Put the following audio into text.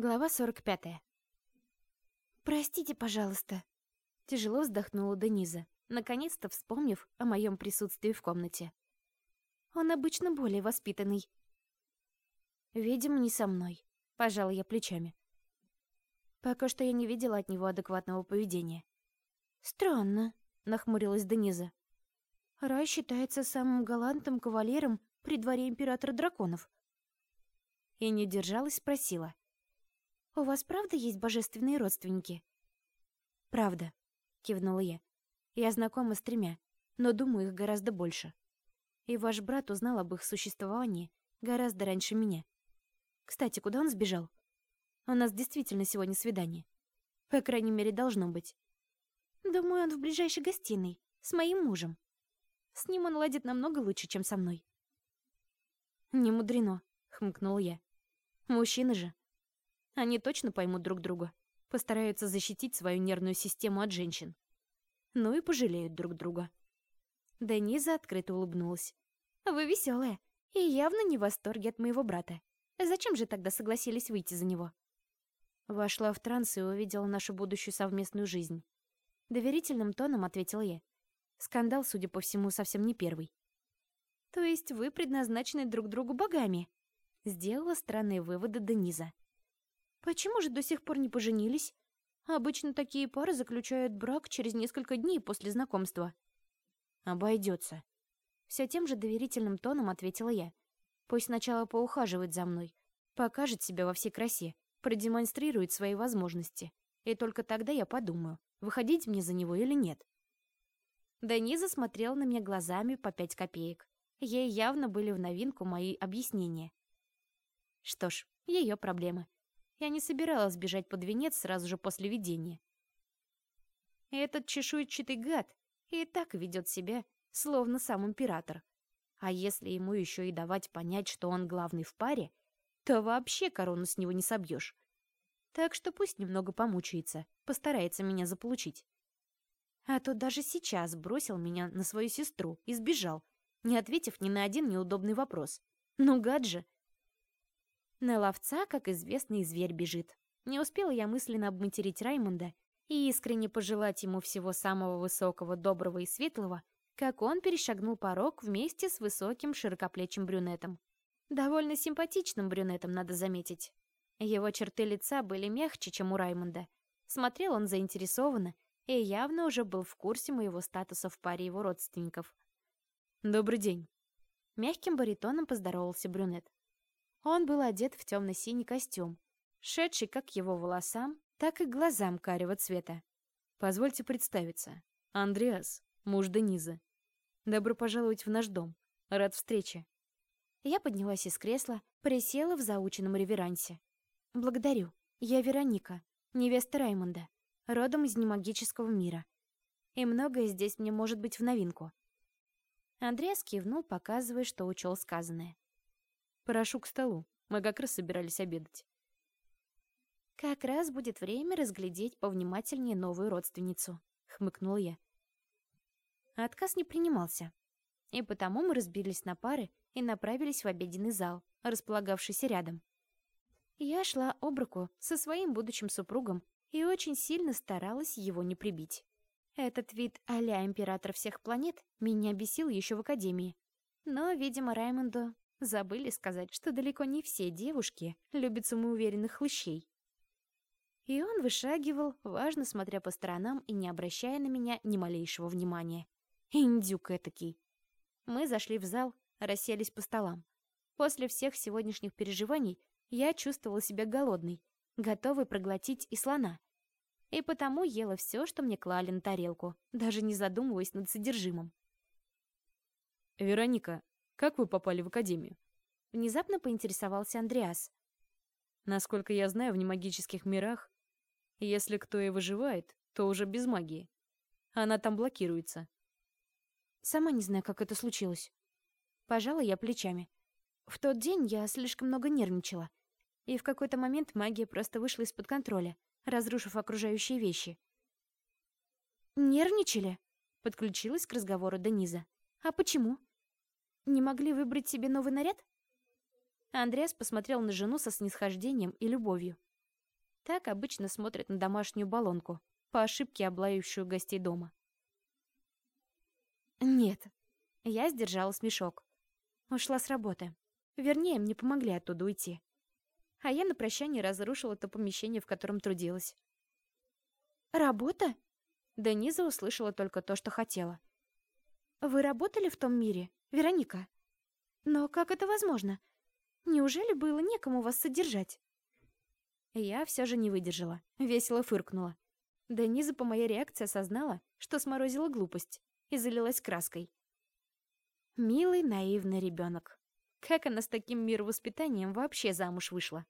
Глава 45. «Простите, пожалуйста». Тяжело вздохнула Дениза, наконец-то вспомнив о моем присутствии в комнате. «Он обычно более воспитанный». «Видимо, не со мной», — пожала я плечами. Пока что я не видела от него адекватного поведения. «Странно», — нахмурилась Дениза. «Рай считается самым галантным кавалером при дворе императора драконов». И не держалась, спросила. «У вас правда есть божественные родственники?» «Правда», — кивнула я. «Я знакома с тремя, но думаю, их гораздо больше. И ваш брат узнал об их существовании гораздо раньше меня. Кстати, куда он сбежал? У нас действительно сегодня свидание. По крайней мере, должно быть. Думаю, он в ближайшей гостиной, с моим мужем. С ним он ладит намного лучше, чем со мной». «Не мудрено», — хмыкнул я. «Мужчины же, они точно поймут друг друга, постараются защитить свою нервную систему от женщин. Ну и пожалеют друг друга. Дениза открыто улыбнулась. «Вы веселая и явно не в восторге от моего брата. Зачем же тогда согласились выйти за него?» Вошла в транс и увидела нашу будущую совместную жизнь. Доверительным тоном ответила я. Скандал, судя по всему, совсем не первый. «То есть вы предназначены друг другу богами?» Сделала странные выводы Дениза. Почему же до сих пор не поженились? Обычно такие пары заключают брак через несколько дней после знакомства. Обойдется. Все тем же доверительным тоном ответила я. Пусть сначала поухаживает за мной, покажет себя во всей красе, продемонстрирует свои возможности. И только тогда я подумаю, выходить мне за него или нет. Дениза смотрела на меня глазами по пять копеек. Ей явно были в новинку мои объяснения. Что ж, ее проблемы. Я не собиралась бежать под венец сразу же после видения. Этот чешуйчатый гад и так ведет себя, словно сам император. А если ему еще и давать понять, что он главный в паре, то вообще корону с него не собьешь. Так что пусть немного помучается, постарается меня заполучить. А то даже сейчас бросил меня на свою сестру и сбежал, не ответив ни на один неудобный вопрос. Ну, гад же! На ловца, как известный, зверь бежит. Не успела я мысленно обматерить Раймонда и искренне пожелать ему всего самого высокого, доброго и светлого, как он перешагнул порог вместе с высоким широкоплечим брюнетом. Довольно симпатичным брюнетом, надо заметить. Его черты лица были мягче, чем у Раймонда. Смотрел он заинтересованно и явно уже был в курсе моего статуса в паре его родственников. «Добрый день». Мягким баритоном поздоровался брюнет. Он был одет в темно-синий костюм, шедший как его волосам, так и глазам карего цвета. «Позвольте представиться. Андреас, муж Денизы. Добро пожаловать в наш дом. Рад встрече». Я поднялась из кресла, присела в заученном реверансе. «Благодарю. Я Вероника, невеста Раймонда, родом из немагического мира. И многое здесь мне может быть в новинку». Андреас кивнул, показывая, что учел сказанное. Прошу к столу. Мы как раз собирались обедать. Как раз будет время разглядеть повнимательнее новую родственницу, хмыкнул я. Отказ не принимался. И потому мы разбились на пары и направились в обеденный зал, располагавшийся рядом. Я шла об руку со своим будущим супругом и очень сильно старалась его не прибить. Этот вид а-ля император всех планет меня бесил еще в академии. Но, видимо, Раймонду Забыли сказать, что далеко не все девушки любят самоуверенных хлыщей. И он вышагивал, важно смотря по сторонам и не обращая на меня ни малейшего внимания. Индюк этакий. Мы зашли в зал, расселись по столам. После всех сегодняшних переживаний я чувствовала себя голодной, готовой проглотить и слона. И потому ела все, что мне клали на тарелку, даже не задумываясь над содержимым. «Вероника, как вы попали в академию?» Внезапно поинтересовался Андреас. «Насколько я знаю, в немагических мирах, если кто и выживает, то уже без магии. Она там блокируется». «Сама не знаю, как это случилось». Пожала я плечами. В тот день я слишком много нервничала. И в какой-то момент магия просто вышла из-под контроля, разрушив окружающие вещи. «Нервничали?» — подключилась к разговору Дениза. «А почему?» Не могли выбрать себе новый наряд? Андреас посмотрел на жену со снисхождением и любовью. Так обычно смотрят на домашнюю баллонку, по ошибке облаившую гостей дома. Нет, я сдержала смешок. Ушла с работы. Вернее, мне помогли оттуда уйти. А я на прощание разрушила то помещение, в котором трудилась. «Работа?» Дениза услышала только то, что хотела. «Вы работали в том мире, Вероника? Но как это возможно? Неужели было некому вас содержать?» Я все же не выдержала, весело фыркнула. Дениза по моей реакции осознала, что сморозила глупость, и залилась краской. Милый наивный ребенок. Как она с таким мировоспитанием вообще замуж вышла?